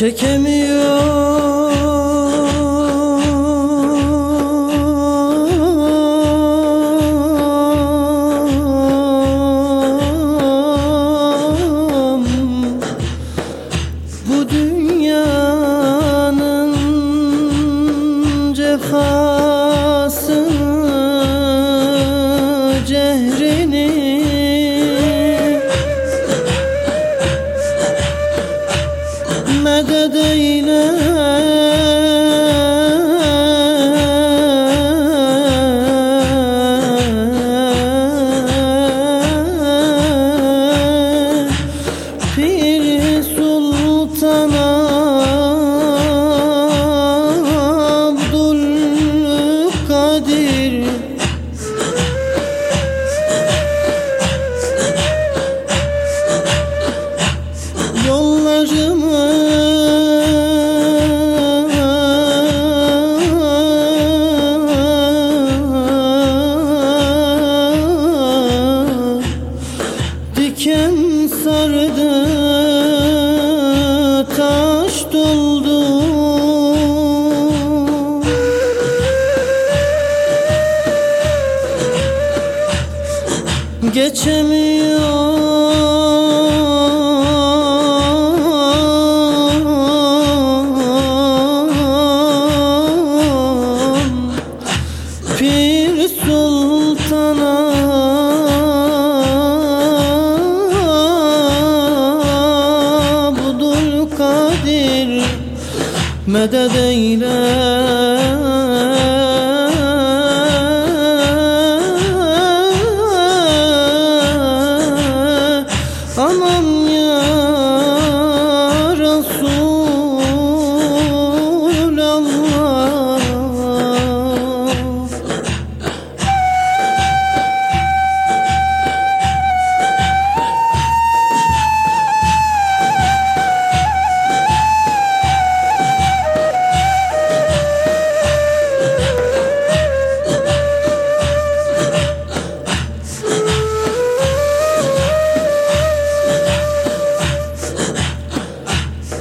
Çekemiyorum. Bu dünyanın Diken sardı? Taş doldu. Geçemiyorum Medet eyle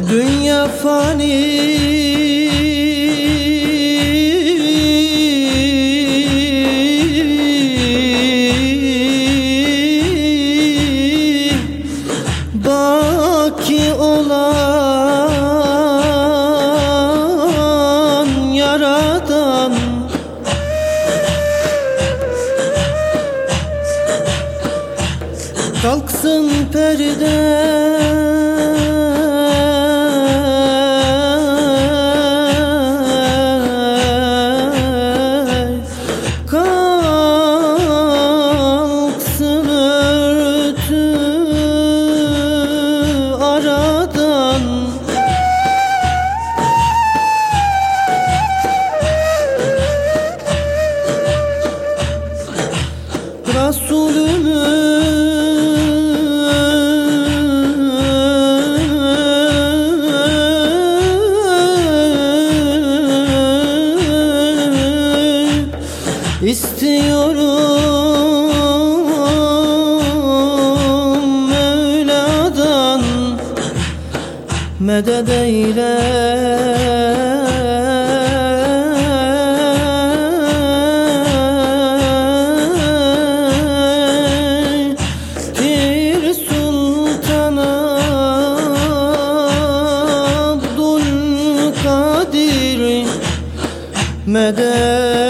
Dünya fani. Baki olan yaradan. Kalksın perde İstiyorum Mevla'dan medet eyle. Medet